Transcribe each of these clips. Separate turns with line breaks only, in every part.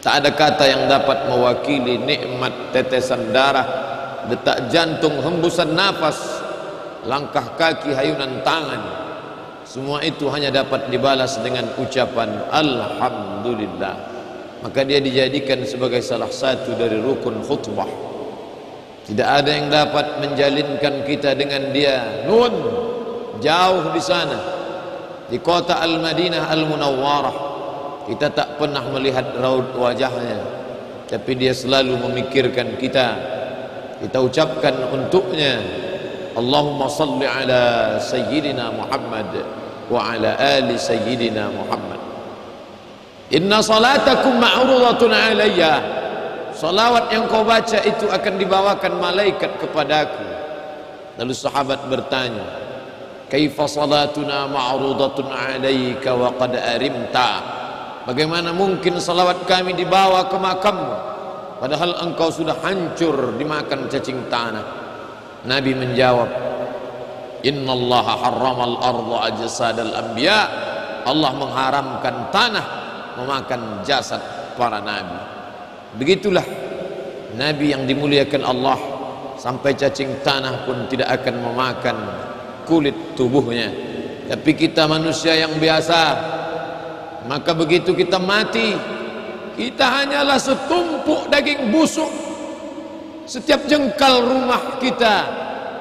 Tak ada kata yang dapat mewakili nikmat tetesan darah, detak jantung, hembusan nafas, langkah kaki, hayunan tangan. Semua itu hanya dapat dibalas dengan ucapan Alhamdulillah. Maka dia dijadikan sebagai salah satu dari rukun khutbah. Tidak ada yang dapat menjalinkan kita dengan dia. Nun, jauh di sana. Di kota Al-Madinah Al-Munawwarah. Kita tak pernah melihat raut wajahnya. Tapi dia selalu memikirkan kita. Kita ucapkan untuknya. Allahumma salli ala sayyidina Muhammad wa ala ali sayyidina Muhammad. Inna salatakum ma'rudatun alayya salawat yang kau baca itu akan dibawakan malaikat kepadaku lalu sahabat bertanya kaifa salatuna ma'rudatun alayka wa qad arimta? Bagaimana mungkin salawat kami dibawa ke makammu? Padahal engkau sudah hancur dimakan cacing tanah. Nabi menjawab Inna Allah harramal ardu ajsadal anbiya. Allah mengharamkan tanah memakan jasad para nabi Begitulah Nabi yang dimuliakan Allah. Sampai cacing tanah pun tidak akan memakan kulit tubuhnya. Tapi kita manusia yang biasa maka begitu kita mati kita hanyalah setumpuk daging busuk. Setiap jengkal rumah kita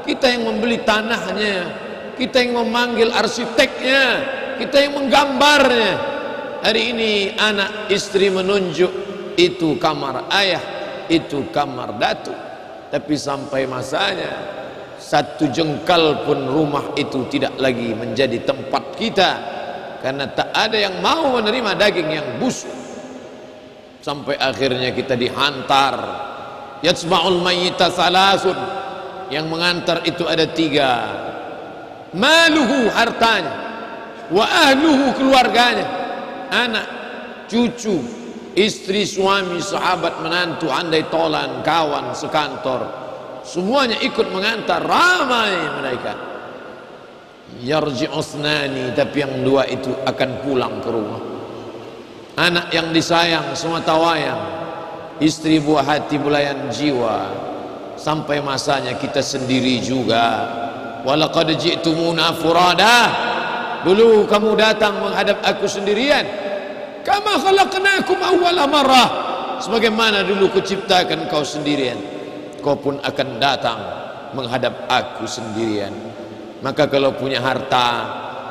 kita yang membeli tanahnya kita yang memanggil arsiteknya kita yang menggambarnya. Hari ini anak istri menunjuk itu kamar ayah itu kamar datu. Tapi sampai masanya satu jengkal pun rumah itu tidak lagi menjadi tempat kita. Karena tak ada yang mau menerima daging yang busuk. Sampai akhirnya kita dihantar. Yatsma'ul mayyita salasun. Yang mengantar itu ada tiga. Maluhu hartanya. Wa ahluhu keluarganya. Anak cucu istri suami sahabat menantu andai tolan kawan sekantor. Semuanya ikut mengantar ramai mereka. Yarji usnani tapi yang dua itu akan pulang ke rumah. Anak yang disayang semata wayang. Istri buah hati belayan jiwa. Sampai masanya kita sendiri juga. Walaqad ji'tumuna furada. Dulu kamu datang menghadap aku sendirian kama khalaqnakum awwala marrah. Sebagaimana dulu kuciptakan kau sendirian kau pun akan datang menghadap aku sendirian. Maka kalau punya harta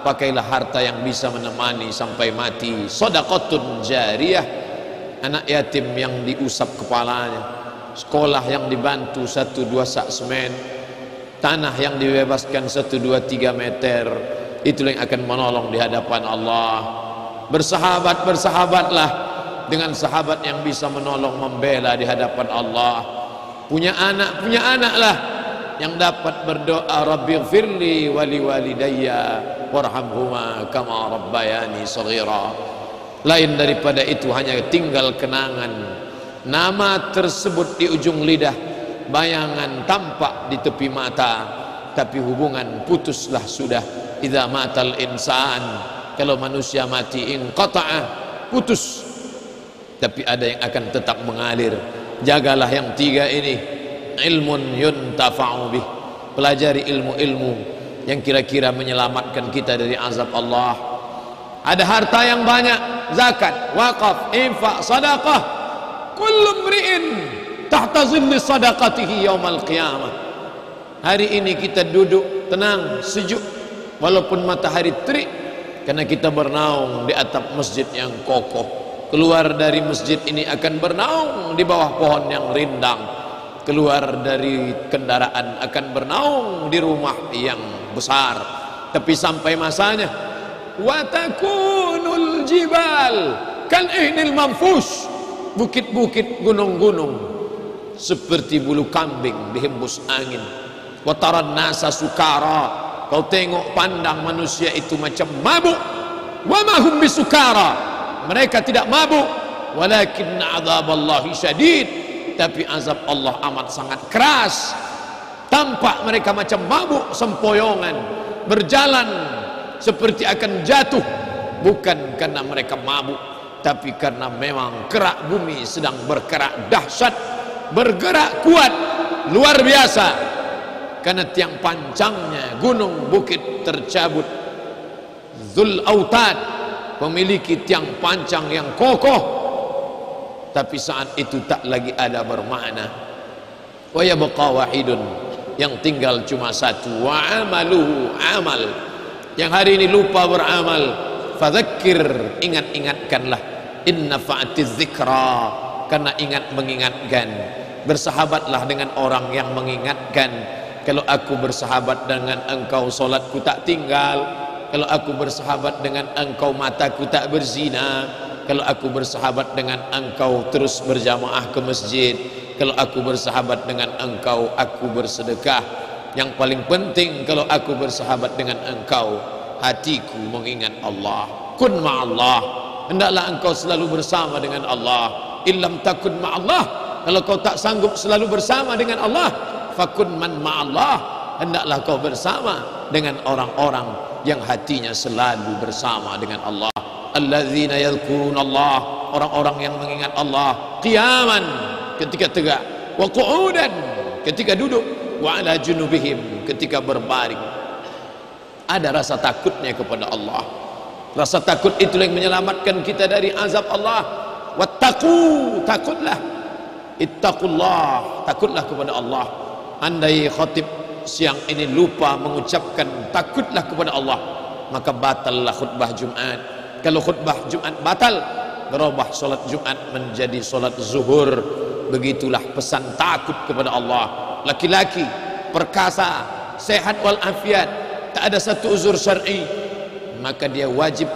pakailah harta yang bisa menemani sampai mati. Sedekatun jariyah. Anak yatim yang diusap kepalanya. Sekolah yang dibantu satu dua sak semen. Tanah yang dibebaskan satu dua tiga meter. Itulah yang akan menolong di hadapan Allah bersahabat bersahabatlah dengan sahabat yang bisa menolong membela di hadapan Allah. Punya anak punya anaklah yang dapat berdoa Rabbi firli wali walidayya warhamhuma kama rabbayani saghira. Lain daripada itu hanya tinggal kenangan. Nama tersebut di ujung lidah bayangan tampak di tepi mata. Tapi hubungan putuslah sudah. Idza matal insan kalau manusia mati in qata'a putus. Tapi ada yang akan tetap mengalir. Jagalah yang tiga ini. Ilmun yuntafa'u bih. Pelajari ilmu-ilmu yang kira-kira menyelamatkan kita dari azab Allah. Ada harta yang banyak. Zakat wakaf infak sadaqah. Kullu mri'in tahta zilli sadaqatihi yaumal qiyamah. Hari ini kita duduk tenang sejuk. Walaupun matahari terik karena kita bernaung di atap masjid yang kokoh. Keluar dari masjid ini akan bernaung di bawah pohon yang rindang. Keluar dari kendaraan akan bernaung di rumah yang besar. Tapi sampai masanya watakunul jibal kan ihnil manfus. Bukit-bukit gunung-gunung seperti bulu kambing dihembus angin. Wataran nasa sukara kau tengok pandang manusia itu macam mabuk. Wa mahum bisukara. Mereka tidak mabuk. Walakin azab Allah syadid. Tapi azab Allah amat sangat keras. Tampak mereka macam mabuk sempoyongan berjalan seperti akan jatuh. Bukan karena mereka mabuk tapi karena memang kerak bumi sedang bergerak dahsyat bergerak kuat luar biasa karena tiang pancangnya gunung bukit tercabut. Zul Autad memiliki tiang pancang yang kokoh. Tapi saat itu tak lagi ada bermakna. Wa yabqa wahidun yang tinggal cuma satu. Wa amaluhu amal. Yang hari ini lupa beramal fadzakir ingat-ingatkanlah. Inna fa'atiz zikra karena ingat mengingatkan. Bersahabatlah dengan orang yang mengingatkan kalau aku bersahabat dengan engkau solatku tak tinggal. Kalau aku bersahabat dengan engkau mataku tak berzina. Kalau aku bersahabat dengan engkau terus berjamaah ke masjid. Kalau aku bersahabat dengan engkau aku bersedekah. Yang paling penting kalau aku bersahabat dengan engkau hatiku mengingat Allah. Kun ma'allah. Hendaklah engkau selalu bersama dengan Allah. Illam takun ma'allah. Kalau kau tak sanggup selalu bersama dengan Allah fakun man ma'allah. Hendaklah kau bersama dengan orang-orang yang hatinya selalu bersama dengan Allah. Alladzina yadhkurun Allah. Orang-orang yang mengingat Allah. Qiyaman ketika tegak. Wa qu'udan ketika duduk. Wa ala junubihim ketika berbaring. Ada rasa takutnya kepada Allah. Rasa takut itu yang menyelamatkan kita dari azab Allah. Wattaqu takutlah. Ittaqullah takutlah kepada Allah andai khatib siang ini lupa mengucapkan takutlah kepada Allah maka batallah khutbah Jumat kalau khutbah Jumat batal berubah solat Jumat menjadi solat zuhur. Begitulah pesan takut kepada Allah. Laki-laki perkasa sehat walafiat tak ada satu uzur syar'i maka dia wajib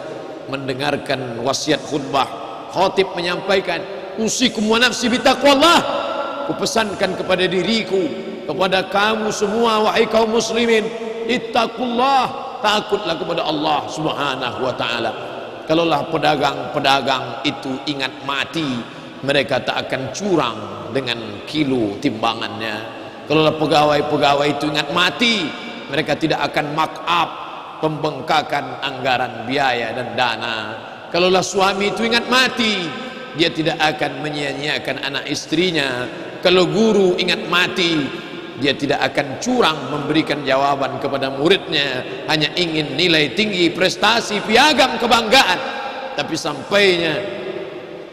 mendengarkan wasiat khutbah. Khatib menyampaikan usikum wa nafsi bitaqwallah kupesankan kepada diriku kepada kamu semua wahai kaum muslimin. Ittaqullah takutlah kepada Allah subhanahu wa ta'ala. Kalaulah pedagang-pedagang itu ingat mati mereka tak akan curang dengan kilo timbangannya. Kalaulah pegawai-pegawai itu ingat mati mereka tidak akan mark up pembengkakan anggaran biaya dan dana. Kalaulah suami itu ingat mati dia tidak akan menyia-nyiakan anak istrinya. Kalau guru ingat mati dia tidak akan curang memberikan jawaban kepada muridnya hanya ingin nilai tinggi prestasi piagam kebanggaan tapi sampainya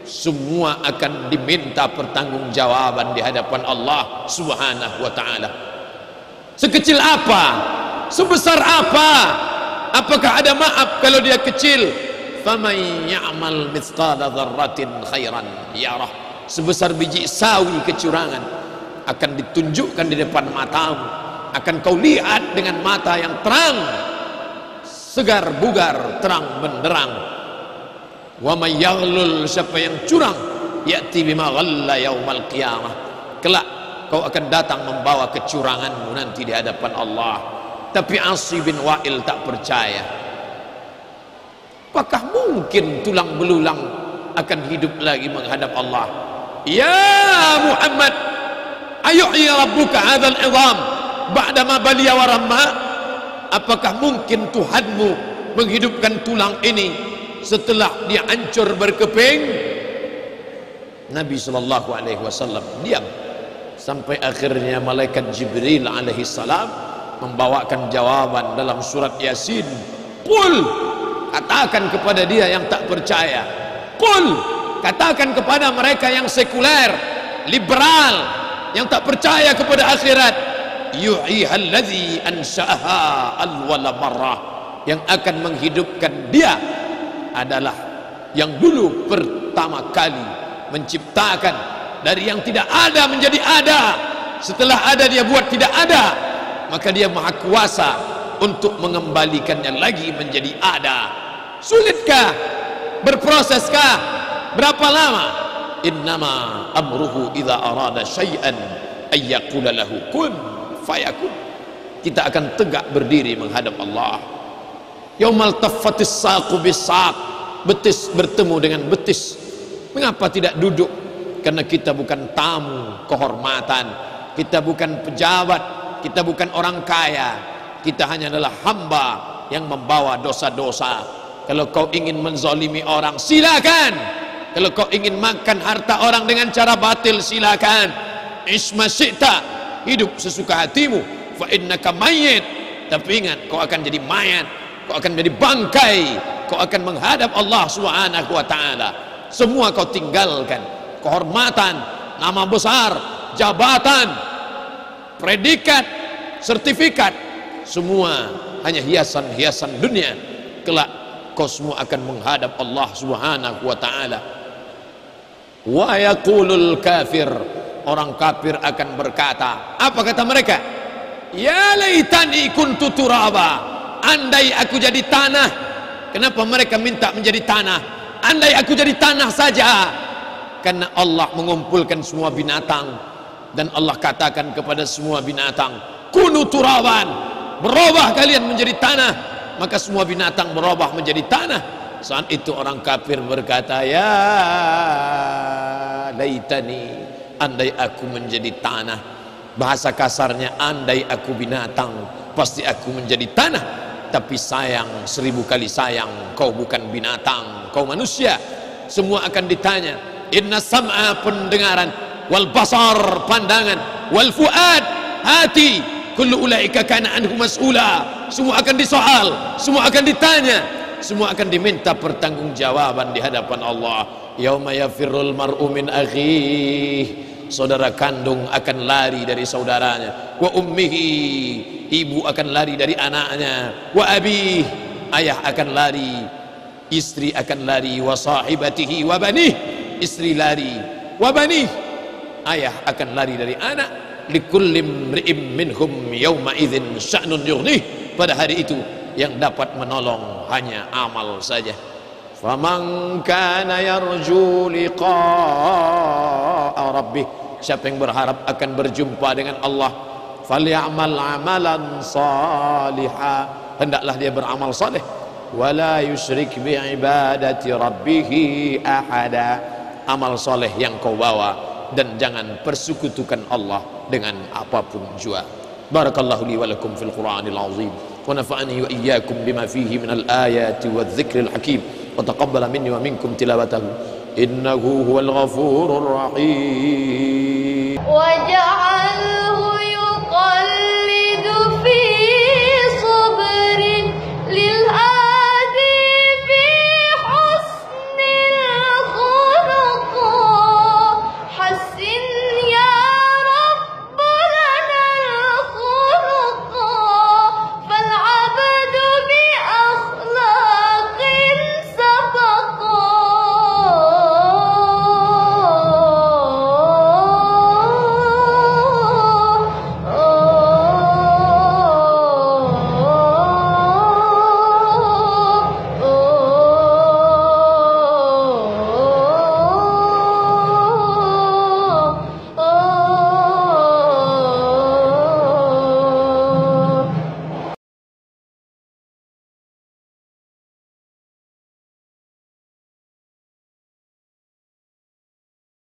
semua akan diminta pertanggungjawaban di hadapan Allah Subhanahu wa taala Sekecil apa? Sebesar apa? Apakah ada maaf kalau dia kecil? Faman ya'mal mithqala dzarratin khairan yarah. Sebesar biji sawi kecurangan akan ditunjukkan di depan matamu. Akan kau lihat dengan mata yang terang. Segar bugar, terang benderang. Wa may yaghlul siapa yang curang ya'ti bima ghalla yaumal qiyamah. Kelak kau akan datang membawa kecuranganmu nanti di hadapan Allah tapi Asi bin Wa'il tak percaya apakah mungkin tulang belulang akan hidup lagi menghadap Allah ya Muhammad ayuhi rabbuka hadzal idham ba'da ma baliya wa ramma apakah mungkin Tuhanmu menghidupkan tulang ini setelah dia hancur berkeping? Nabi sallallahu alaihi wasallam diam. Sampai akhirnya malaikat Jibril alaihi salam membawakan jawaban dalam surat Yasin. Qul katakan kepada dia yang tak percaya. Qul katakan kepada mereka yang sekuler liberal yang tak percaya kepada akhirat. Yu'iha alladhi ansha'aha alwala marrah. Yang akan menghidupkan dia adalah yang dulu pertama kali menciptakan dari yang tidak ada menjadi ada. Setelah ada dia buat tidak ada maka dia maha kuasa untuk mengembalikannya lagi menjadi ada. Sulitkah? Berproseskah? Berapa lama innama amruhu idza arada syai'an ayyaqula lahu kun fayakun. Kita akan tegak berdiri menghadap Allah. Yaumal taffatis saqu bisaq. Betis bertemu dengan betis. Mengapa tidak duduk? Karena kita bukan tamu kehormatan. Kita bukan pejabat. Kita bukan orang kaya. Kita hanya adalah hamba yang membawa dosa-dosa. Kalau kau ingin menzalimi orang silakan kalau kau ingin makan harta orang dengan cara batil silakan. Isma syi'ta hidup sesuka hatimu. Fa innaka mayyit. Tapi ingat kau akan jadi mayat kau akan jadi bangkai kau akan menghadap Allah Subhanahu wa taala. Semua kau tinggalkan. Kehormatan nama besar jabatan predikat sertifikat semua hanya hiasan-hiasan dunia. Kelak kau semua akan menghadap Allah Subhanahu wa taala wa yaqulul kafir. Orang kafir akan berkata apa kata mereka? Ya laitani kuntu turaba. Andai aku jadi tanah kenapa mereka minta menjadi tanah? Andai aku jadi tanah saja karena Allah mengumpulkan semua binatang. Dan Allah katakan kepada semua binatang kunu turaban. Berubah kalian menjadi tanah. Maka semua binatang berubah menjadi tanah. Saat itu orang kafir berkata ya laitani andai aku menjadi tanah. Bahasa kasarnya andai aku binatang pasti aku menjadi tanah. Tapi sayang seribu kali sayang kau bukan binatang kau manusia. Semua akan ditanya inna sam'a pendengaran wal basar pandangan wal fuad hati kullu ulaika kana anhu mas'ula. Semua akan disoal semua akan ditanya semua akan diminta pertanggungjawaban di hadapan Allah. Yauma yafirrul mar'u min akhih saudara kandung akan lari dari saudaranya. Wa ummihi ibu akan lari dari anaknya. Wa abi ayah akan lari. Istri akan lari. Wa sahibatihi wa banih istri lari. Wa banih ayah akan lari dari anak. Likullim ri'im minhum yawma idzin sya'nun yughnih. Pada hari itu yang dapat menolong hanya amal saja. Faman kana yarju liqa'a rabbih. Siapa yang berharap akan berjumpa dengan Allah falyamal amalan saliha. Hendaklah dia beramal saleh. Wala yusyrik bi ibadati rabbih ahada. Amal saleh yang kau bawa dan jangan persekutukan Allah dengan apapun jua. Barakallahu li wa lakum fil Qur'anil azim wa nafa'ani wa iyyakum bima fihi min al ayati wa dhikril hakim wa taqabbala minni wa minkum